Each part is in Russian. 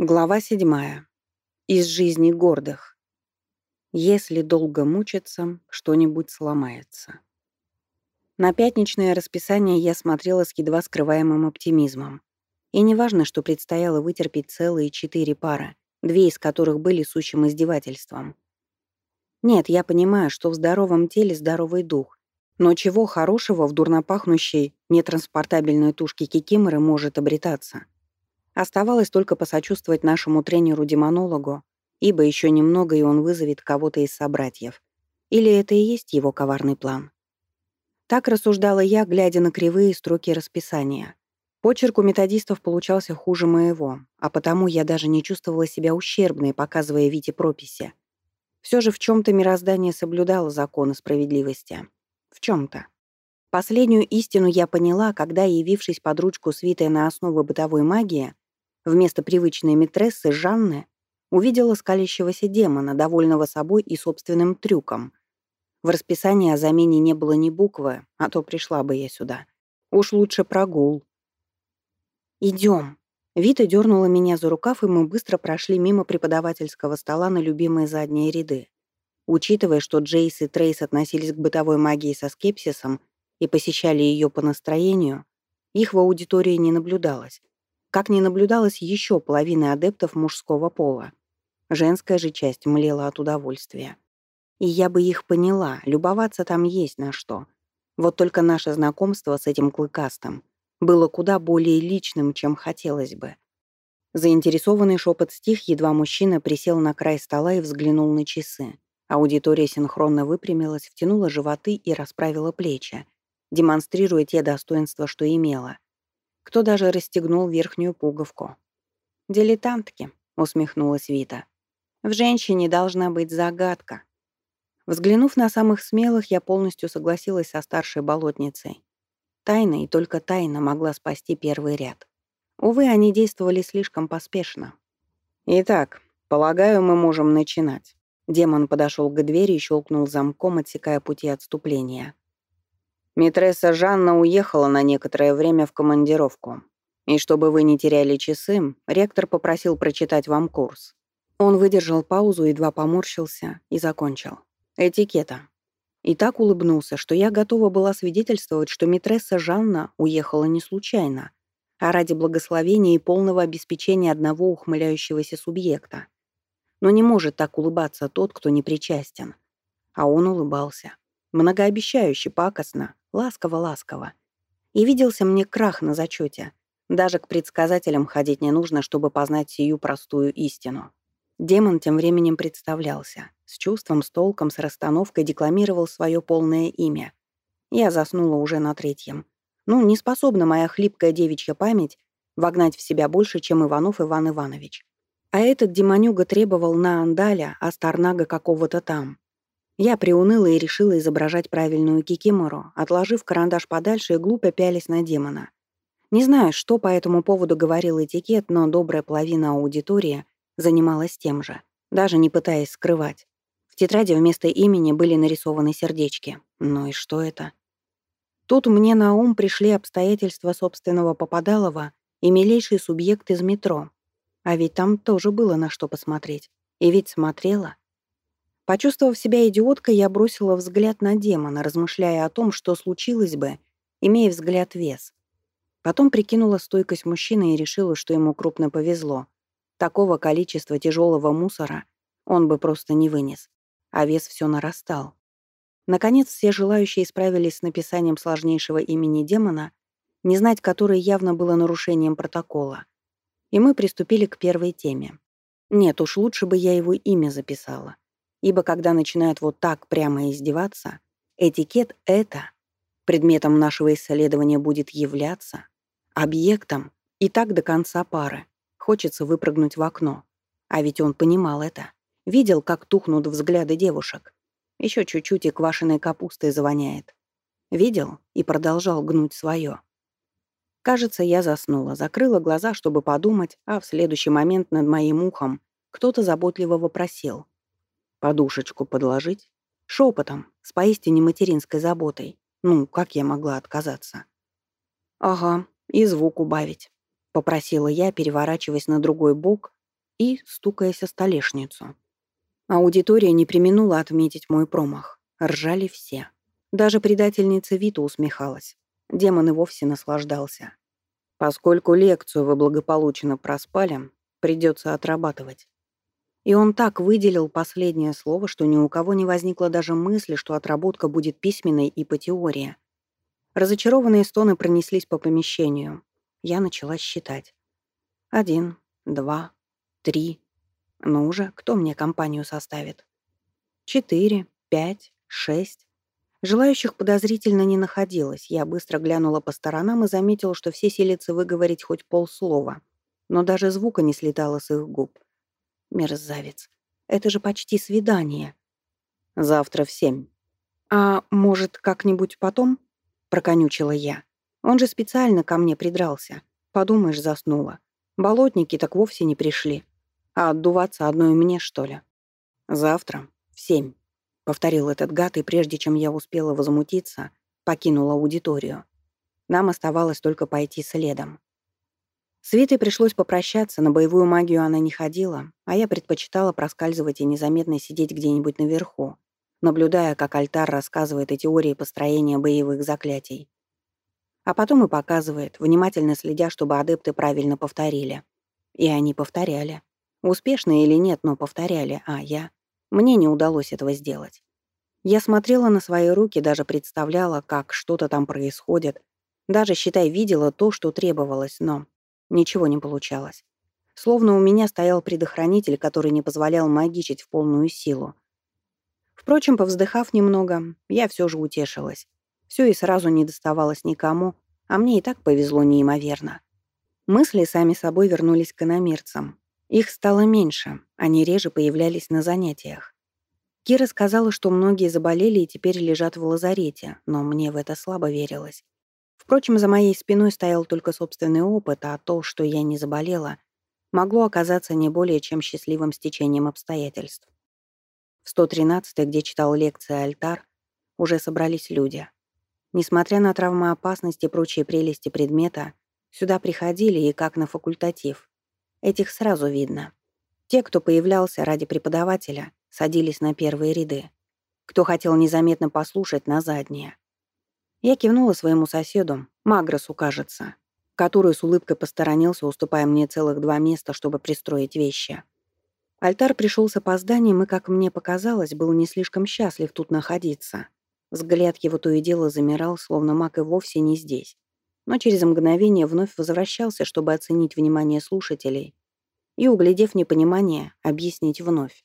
Глава седьмая. Из жизни гордых. Если долго мучиться, что-нибудь сломается. На пятничное расписание я смотрела с едва скрываемым оптимизмом. И неважно, что предстояло вытерпеть целые четыре пары, две из которых были сущим издевательством. Нет, я понимаю, что в здоровом теле здоровый дух, но чего хорошего в дурнопахнущей, нетранспортабельной тушке кикиморы может обретаться — Оставалось только посочувствовать нашему тренеру-демонологу, ибо еще немного, и он вызовет кого-то из собратьев. Или это и есть его коварный план? Так рассуждала я, глядя на кривые строки расписания. Почерк у методистов получался хуже моего, а потому я даже не чувствовала себя ущербной, показывая Вите прописи. Все же в чем то мироздание соблюдало законы справедливости. В чем то Последнюю истину я поняла, когда, явившись под ручку свитой на основу бытовой магии, Вместо привычной митрессы Жанны увидела скалящегося демона, довольного собой и собственным трюком. В расписании о замене не было ни буквы, а то пришла бы я сюда. Уж лучше прогул. «Идем». Вита дернула меня за рукав, и мы быстро прошли мимо преподавательского стола на любимые задние ряды. Учитывая, что Джейс и Трейс относились к бытовой магии со скепсисом и посещали ее по настроению, их в аудитории не наблюдалось, как не наблюдалось еще половины адептов мужского пола. Женская же часть млела от удовольствия. И я бы их поняла, любоваться там есть на что. Вот только наше знакомство с этим клыкастым было куда более личным, чем хотелось бы. Заинтересованный шепот стих, едва мужчина присел на край стола и взглянул на часы. Аудитория синхронно выпрямилась, втянула животы и расправила плечи, демонстрируя те достоинства, что имела. Кто даже расстегнул верхнюю пуговку. «Дилетантки», — усмехнулась Вита. «В женщине должна быть загадка». Взглянув на самых смелых, я полностью согласилась со старшей болотницей. Тайна и только тайна могла спасти первый ряд. Увы, они действовали слишком поспешно. «Итак, полагаю, мы можем начинать». Демон подошел к двери и щелкнул замком, отсекая пути отступления. Митресса Жанна уехала на некоторое время в командировку. И чтобы вы не теряли часы, ректор попросил прочитать вам курс. Он выдержал паузу, едва поморщился и закончил. Этикета. И так улыбнулся, что я готова была свидетельствовать, что митресса Жанна уехала не случайно, а ради благословения и полного обеспечения одного ухмыляющегося субъекта. Но не может так улыбаться тот, кто не причастен. А он улыбался. Многообещающе, пакостно, Ласково-ласково. И виделся мне крах на зачете. Даже к предсказателям ходить не нужно, чтобы познать сию простую истину. Демон тем временем представлялся. С чувством, с толком, с расстановкой декламировал свое полное имя. Я заснула уже на третьем. Ну, не способна моя хлипкая девичья память вогнать в себя больше, чем Иванов Иван Иванович. А этот демонюга требовал на Андаля, а Старнага какого-то там. Я приуныла и решила изображать правильную кикимору, отложив карандаш подальше и глупо пялись на демона. Не знаю, что по этому поводу говорил этикет, но добрая половина аудитории занималась тем же, даже не пытаясь скрывать. В тетради вместо имени были нарисованы сердечки. Ну и что это? Тут мне на ум пришли обстоятельства собственного попадалова и милейший субъект из метро. А ведь там тоже было на что посмотреть. И ведь смотрела. Почувствовав себя идиоткой, я бросила взгляд на демона, размышляя о том, что случилось бы, имея взгляд вес. Потом прикинула стойкость мужчины и решила, что ему крупно повезло. Такого количества тяжелого мусора он бы просто не вынес. А вес все нарастал. Наконец, все желающие справились с написанием сложнейшего имени демона, не знать которой явно было нарушением протокола. И мы приступили к первой теме. Нет, уж лучше бы я его имя записала. Ибо когда начинают вот так прямо издеваться, этикет — это предметом нашего исследования будет являться, объектом, и так до конца пары. Хочется выпрыгнуть в окно. А ведь он понимал это. Видел, как тухнут взгляды девушек. Еще чуть-чуть и квашеной капустой завоняет. Видел и продолжал гнуть свое. Кажется, я заснула, закрыла глаза, чтобы подумать, а в следующий момент над моим ухом кто-то заботливо вопросил. Подушечку подложить? Шепотом, с поистине материнской заботой. Ну, как я могла отказаться? «Ага, и звук убавить», — попросила я, переворачиваясь на другой бок и стукаясь о столешницу. Аудитория не применула отметить мой промах. Ржали все. Даже предательница Вита усмехалась. Демон и вовсе наслаждался. Поскольку лекцию вы благополучно проспали, придется отрабатывать. И он так выделил последнее слово, что ни у кого не возникло даже мысли, что отработка будет письменной и по теории. Разочарованные стоны пронеслись по помещению. Я начала считать. Один, два, три. Ну уже, кто мне компанию составит? Четыре, пять, шесть. Желающих подозрительно не находилось. Я быстро глянула по сторонам и заметила, что все силятся выговорить хоть полслова. Но даже звука не слетало с их губ. Мерзавец. Это же почти свидание. Завтра в семь. А может, как-нибудь потом? Проконючила я. Он же специально ко мне придрался. Подумаешь, заснула. Болотники так вовсе не пришли. А отдуваться одной мне, что ли? Завтра в семь. Повторил этот гад, и прежде чем я успела возмутиться, покинул аудиторию. Нам оставалось только пойти следом. С Витой пришлось попрощаться, на боевую магию она не ходила, а я предпочитала проскальзывать и незаметно сидеть где-нибудь наверху, наблюдая, как альтар рассказывает о теории построения боевых заклятий. А потом и показывает, внимательно следя, чтобы адепты правильно повторили. И они повторяли. Успешно или нет, но повторяли, а я... Мне не удалось этого сделать. Я смотрела на свои руки, даже представляла, как что-то там происходит. Даже, считай, видела то, что требовалось, но ничего не получалось. Словно у меня стоял предохранитель, который не позволял магичить в полную силу. Впрочем, повздыхав немного, я все же утешилась. Все и сразу не доставалось никому, а мне и так повезло неимоверно. Мысли сами собой вернулись к иномерцам. Их стало меньше, они реже появлялись на занятиях. Кира сказала, что многие заболели и теперь лежат в лазарете, но мне в это слабо верилось. Впрочем, за моей спиной стоял только собственный опыт, а то, что я не заболела, могло оказаться не более чем счастливым стечением обстоятельств. В 113-й, где читал лекции Альтар, уже собрались люди. Несмотря на травмоопасность и прочие прелести предмета, сюда приходили и как на факультатив. Этих сразу видно. Те, кто появлялся ради преподавателя, садились на первые ряды. Кто хотел незаметно послушать, на задние. Я кивнула своему соседу, Магросу, кажется, который с улыбкой посторонился, уступая мне целых два места, чтобы пристроить вещи. Альтар пришел с опозданием и, как мне показалось, был не слишком счастлив тут находиться. Взгляд его то и дело замирал, словно маг и вовсе не здесь. Но через мгновение вновь возвращался, чтобы оценить внимание слушателей и, углядев непонимание, объяснить вновь.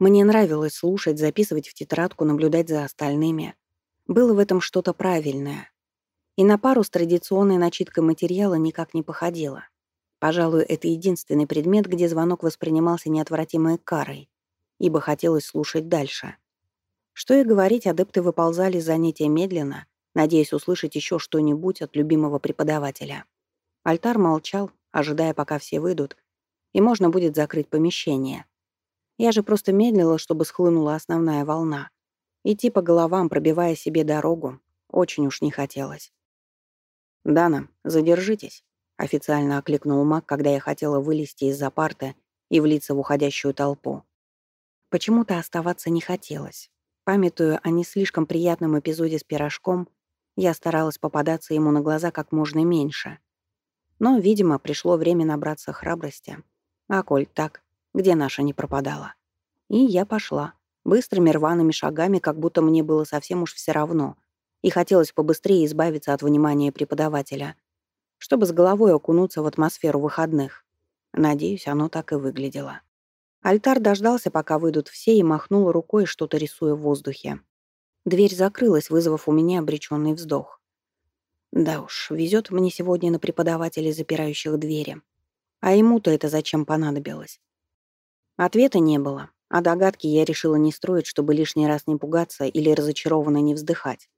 Мне нравилось слушать, записывать в тетрадку, наблюдать за остальными. Было в этом что-то правильное. И на пару с традиционной начиткой материала никак не походило. Пожалуй, это единственный предмет, где звонок воспринимался неотвратимой карой, ибо хотелось слушать дальше. Что и говорить, адепты выползали из занятия медленно, надеясь услышать еще что-нибудь от любимого преподавателя. Альтар молчал, ожидая, пока все выйдут, и можно будет закрыть помещение. Я же просто медлила, чтобы схлынула основная волна. Идти по головам, пробивая себе дорогу, очень уж не хотелось. «Дана, задержитесь», — официально окликнул маг, когда я хотела вылезти из-за парты и влиться в уходящую толпу. Почему-то оставаться не хотелось. Памятуя о не слишком приятном эпизоде с пирожком, я старалась попадаться ему на глаза как можно меньше. Но, видимо, пришло время набраться храбрости. А коль так, где наша не пропадала. И я пошла, быстрыми рваными шагами, как будто мне было совсем уж все равно, и хотелось побыстрее избавиться от внимания преподавателя, чтобы с головой окунуться в атмосферу выходных. Надеюсь, оно так и выглядело. Альтар дождался, пока выйдут все, и махнул рукой, что-то рисуя в воздухе. Дверь закрылась, вызвав у меня обреченный вздох. Да уж, везет мне сегодня на преподавателей, запирающих двери. А ему-то это зачем понадобилось? Ответа не было, а догадки я решила не строить, чтобы лишний раз не пугаться или разочарованно не вздыхать.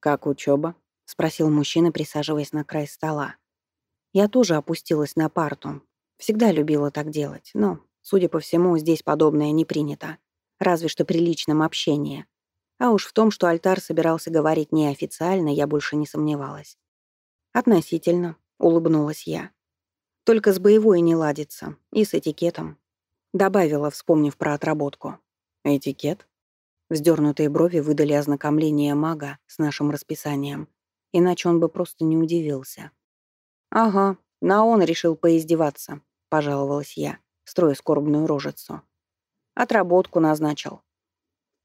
«Как учеба? спросил мужчина, присаживаясь на край стола. Я тоже опустилась на парту. Всегда любила так делать, но, судя по всему, здесь подобное не принято. Разве что при личном общении. А уж в том, что альтар собирался говорить неофициально, я больше не сомневалась. «Относительно», — улыбнулась я. Только с боевой не ладится. И с этикетом. Добавила, вспомнив про отработку. Этикет? Вздернутые брови выдали ознакомление мага с нашим расписанием. Иначе он бы просто не удивился. «Ага, на он решил поиздеваться», — пожаловалась я, строя скорбную рожицу. «Отработку назначил».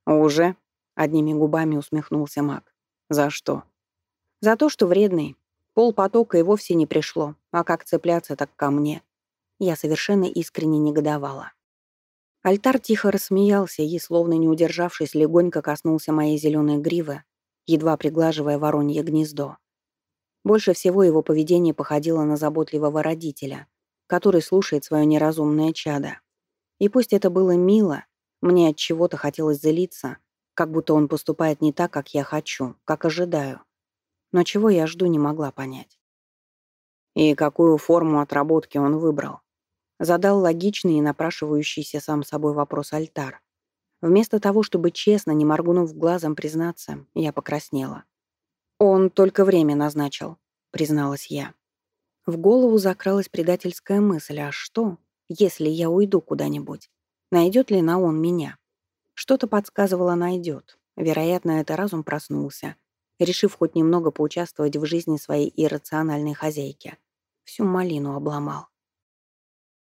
«Уже?» — одними губами усмехнулся маг. «За что?» «За то, что вредный. Пол потока и вовсе не пришло, а как цепляться, так ко мне». Я совершенно искренне негодовала. Альтар тихо рассмеялся и, словно не удержавшись, легонько коснулся моей зеленой гривы, едва приглаживая воронье гнездо. Больше всего его поведение походило на заботливого родителя, который слушает свое неразумное чадо. И пусть это было мило, мне от чего-то хотелось злиться, как будто он поступает не так, как я хочу, как ожидаю. Но чего я жду, не могла понять. И какую форму отработки он выбрал? Задал логичный и напрашивающийся сам собой вопрос Альтар. Вместо того, чтобы честно, не моргнув глазом признаться, я покраснела. «Он только время назначил», — призналась я. В голову закралась предательская мысль, а что, если я уйду куда-нибудь? Найдет ли на он меня? Что-то подсказывало найдет. Вероятно, это разум проснулся, решив хоть немного поучаствовать в жизни своей иррациональной хозяйки. Всю малину обломал.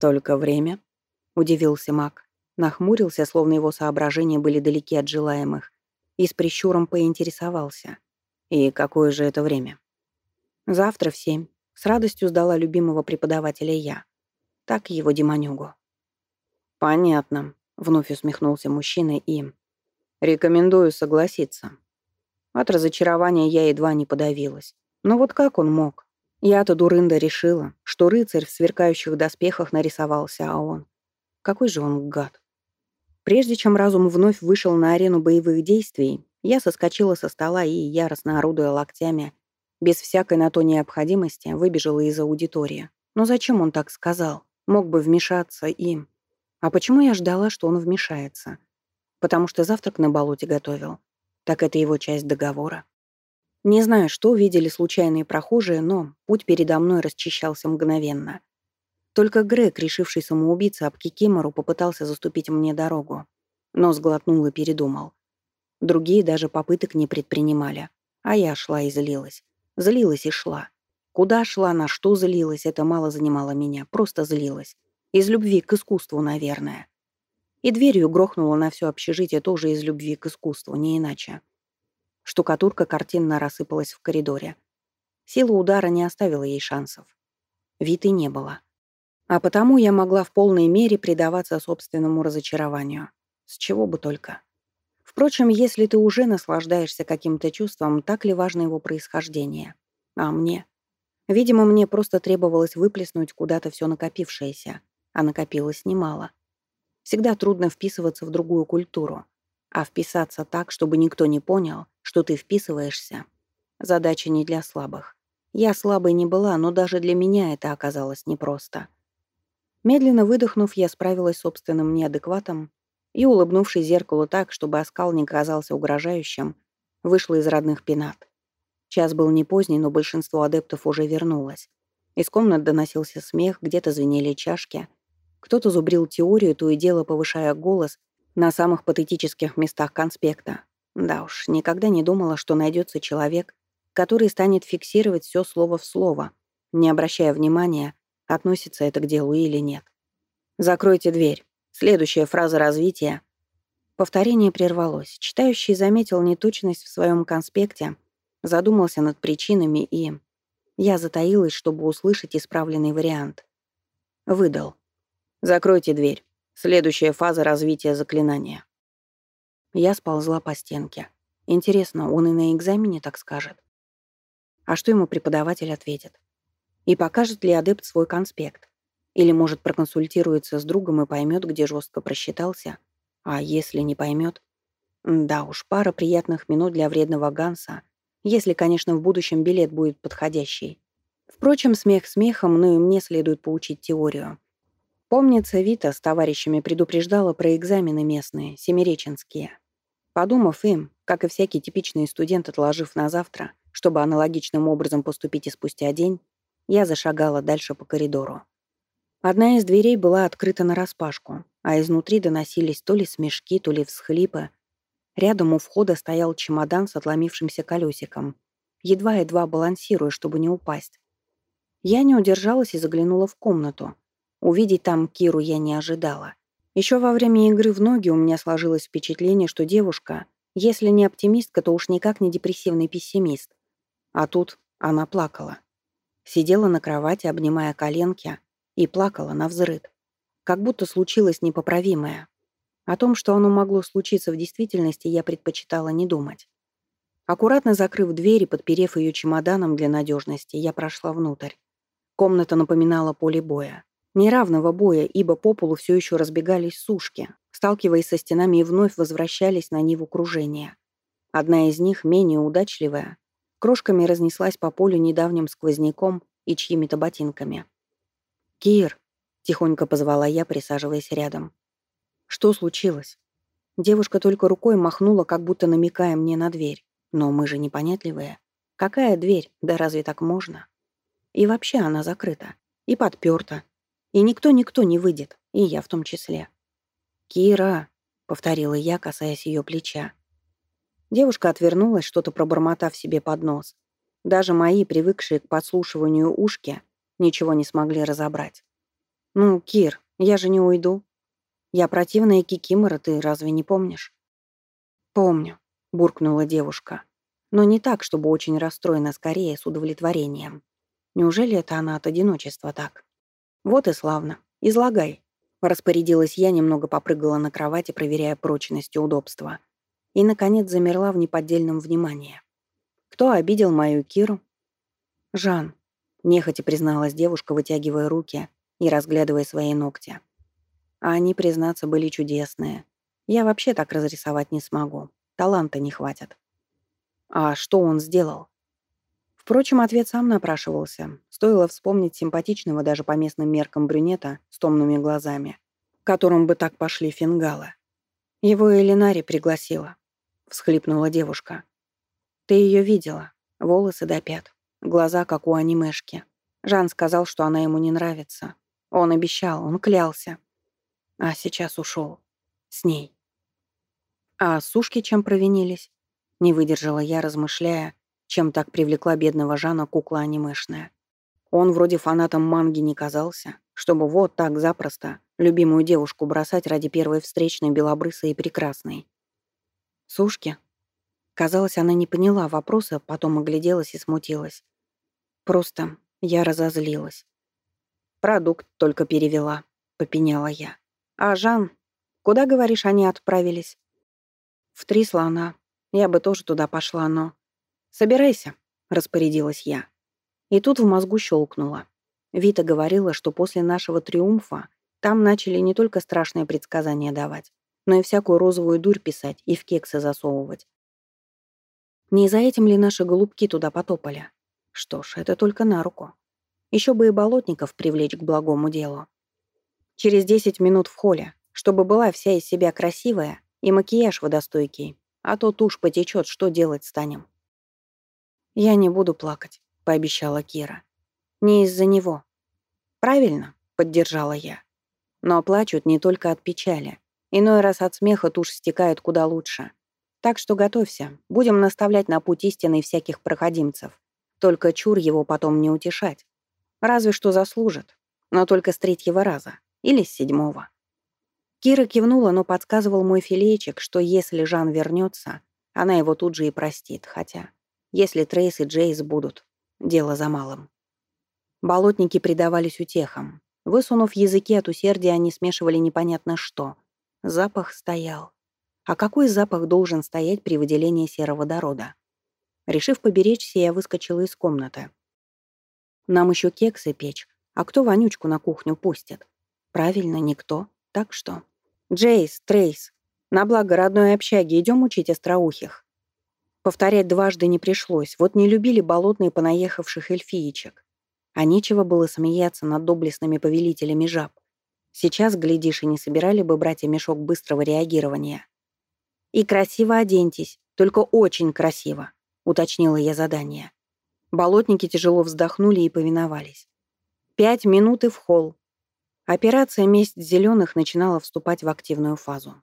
«Только время?» — удивился маг. Нахмурился, словно его соображения были далеки от желаемых, и с прищуром поинтересовался. «И какое же это время?» «Завтра в семь». С радостью сдала любимого преподавателя я. Так его демонюгу. «Понятно», — вновь усмехнулся мужчина и... «Рекомендую согласиться». От разочарования я едва не подавилась. Но вот как он мог? Я-то дурында решила, что рыцарь в сверкающих доспехах нарисовался, а он... Какой же он гад. Прежде чем разум вновь вышел на арену боевых действий, я соскочила со стола и, яростно орудуя локтями, без всякой на то необходимости, выбежала из аудитории. Но зачем он так сказал? Мог бы вмешаться и... А почему я ждала, что он вмешается? Потому что завтрак на болоте готовил. Так это его часть договора. Не знаю, что видели случайные прохожие, но путь передо мной расчищался мгновенно. Только Грег, решивший самоубиться об Кикимору, попытался заступить мне дорогу, но сглотнул и передумал. Другие даже попыток не предпринимали, а я шла и злилась. Злилась и шла. Куда шла, на что злилась, это мало занимало меня, просто злилась. Из любви к искусству, наверное. И дверью грохнула на все общежитие тоже из любви к искусству, не иначе. Штукатурка картинно рассыпалась в коридоре. Сила удара не оставила ей шансов. Виты не было. А потому я могла в полной мере предаваться собственному разочарованию. С чего бы только. Впрочем, если ты уже наслаждаешься каким-то чувством, так ли важно его происхождение? А мне? Видимо, мне просто требовалось выплеснуть куда-то все накопившееся, а накопилось немало. Всегда трудно вписываться в другую культуру. А вписаться так, чтобы никто не понял, что ты вписываешься, задача не для слабых. Я слабой не была, но даже для меня это оказалось непросто. Медленно выдохнув, я справилась с собственным неадекватом и, улыбнувшись зеркалу так, чтобы оскал не казался угрожающим, вышла из родных пенат. Час был не поздний, но большинство адептов уже вернулось. Из комнат доносился смех, где-то звенели чашки. Кто-то зубрил теорию, то и дело повышая голос на самых патетических местах конспекта. Да уж, никогда не думала, что найдется человек, который станет фиксировать все слово в слово, не обращая внимания, относится это к делу или нет. «Закройте дверь. Следующая фраза развития». Повторение прервалось. Читающий заметил неточность в своем конспекте, задумался над причинами и... Я затаилась, чтобы услышать исправленный вариант. Выдал. «Закройте дверь. Следующая фаза развития заклинания». Я сползла по стенке. Интересно, он и на экзамене так скажет? А что ему преподаватель ответит? И покажет ли адепт свой конспект? Или, может, проконсультируется с другом и поймет, где жестко просчитался? А если не поймет? Да уж, пара приятных минут для вредного Ганса, если, конечно, в будущем билет будет подходящий. Впрочем, смех смехом, но и мне следует поучить теорию. Помнится, Вита с товарищами предупреждала про экзамены местные, семиреченские. Подумав им, как и всякий типичный студент, отложив на завтра, чтобы аналогичным образом поступить и спустя день, я зашагала дальше по коридору. Одна из дверей была открыта нараспашку, а изнутри доносились то ли смешки, то ли всхлипы. Рядом у входа стоял чемодан с отломившимся колесиком, едва-едва балансируя, чтобы не упасть. Я не удержалась и заглянула в комнату. Увидеть там Киру я не ожидала. Еще во время игры в ноги у меня сложилось впечатление, что девушка, если не оптимистка, то уж никак не депрессивный пессимист. А тут она плакала. Сидела на кровати, обнимая коленки, и плакала на взрыд. Как будто случилось непоправимое. О том, что оно могло случиться в действительности, я предпочитала не думать. Аккуратно закрыв дверь и подперев ее чемоданом для надежности, я прошла внутрь. Комната напоминала поле боя. Неравного боя, ибо по полу все еще разбегались сушки, сталкиваясь со стенами и вновь возвращались на ниву кружения. Одна из них, менее удачливая, крошками разнеслась по полю недавним сквозняком и чьими-то ботинками. «Кир!» — тихонько позвала я, присаживаясь рядом. «Что случилось?» Девушка только рукой махнула, как будто намекая мне на дверь. Но мы же непонятливые. Какая дверь? Да разве так можно? И вообще она закрыта. И подперта. И никто-никто не выйдет. И я в том числе. «Кира!» — повторила я, касаясь ее плеча. Девушка отвернулась, что-то пробормотав себе под нос. Даже мои, привыкшие к подслушиванию ушки, ничего не смогли разобрать. «Ну, Кир, я же не уйду. Я противная кикимора, ты разве не помнишь?» «Помню», — буркнула девушка. Но не так, чтобы очень расстроена, скорее, с удовлетворением. Неужели это она от одиночества так? Вот и славно. Излагай. Распорядилась я, немного попрыгала на кровати, проверяя прочность и удобство. И, наконец, замерла в неподдельном внимании. Кто обидел мою Киру? Жан. Нехотя призналась девушка, вытягивая руки и разглядывая свои ногти. А они, признаться, были чудесные. Я вообще так разрисовать не смогу. Таланта не хватит. А что он сделал? Впрочем, ответ сам напрашивался. Стоило вспомнить симпатичного даже по местным меркам брюнета с томными глазами, которым бы так пошли фингалы. Его Элинари пригласила. Всхлипнула девушка. Ты ее видела. Волосы до пят. Глаза, как у анимешки. Жан сказал, что она ему не нравится. Он обещал, он клялся. А сейчас ушел. С ней. А сушки чем провинились? Не выдержала я, размышляя, чем так привлекла бедного Жана кукла анимешная. Он вроде фанатом манги не казался, чтобы вот так запросто любимую девушку бросать ради первой встречной белобрысой и прекрасной. Сушки? Казалось, она не поняла вопроса, потом огляделась и смутилась. Просто я разозлилась. Продукт только перевела, попеняла я. А Жан, куда, говоришь, они отправились? В три слона. Я бы тоже туда пошла, но... «Собирайся», — распорядилась я. И тут в мозгу щелкнуло. Вита говорила, что после нашего триумфа там начали не только страшные предсказания давать, но и всякую розовую дурь писать и в кексы засовывать. Не за этим ли наши голубки туда потопали? Что ж, это только на руку. Еще бы и болотников привлечь к благому делу. Через десять минут в холле, чтобы была вся из себя красивая и макияж водостойкий, а то тушь потечет, что делать станем. «Я не буду плакать», — пообещала Кира. «Не из-за него». «Правильно», — поддержала я. «Но плачут не только от печали. Иной раз от смеха тушь стекает куда лучше. Так что готовься, будем наставлять на путь истины всяких проходимцев. Только чур его потом не утешать. Разве что заслужит, но только с третьего раза или с седьмого». Кира кивнула, но подсказывал мой филейчик, что если Жан вернется, она его тут же и простит, хотя, если Трейс и Джейс будут, дело за малым. Болотники предавались утехам. Высунув языки от усердия, они смешивали непонятно что. Запах стоял. А какой запах должен стоять при выделении сероводорода? Решив поберечься, я выскочила из комнаты. Нам еще кексы печь, а кто вонючку на кухню пустит? Правильно, никто. Так что... «Джейс, Трейс, на благо родной общаги идем учить остроухих». Повторять дважды не пришлось, вот не любили болотные понаехавших эльфиечек. А нечего было смеяться над доблестными повелителями жаб. Сейчас, глядишь, и не собирали бы братья мешок быстрого реагирования. «И красиво оденьтесь, только очень красиво», — уточнила я задание. Болотники тяжело вздохнули и повиновались. «Пять минут и в холл. Операция «Месть зеленых» начинала вступать в активную фазу.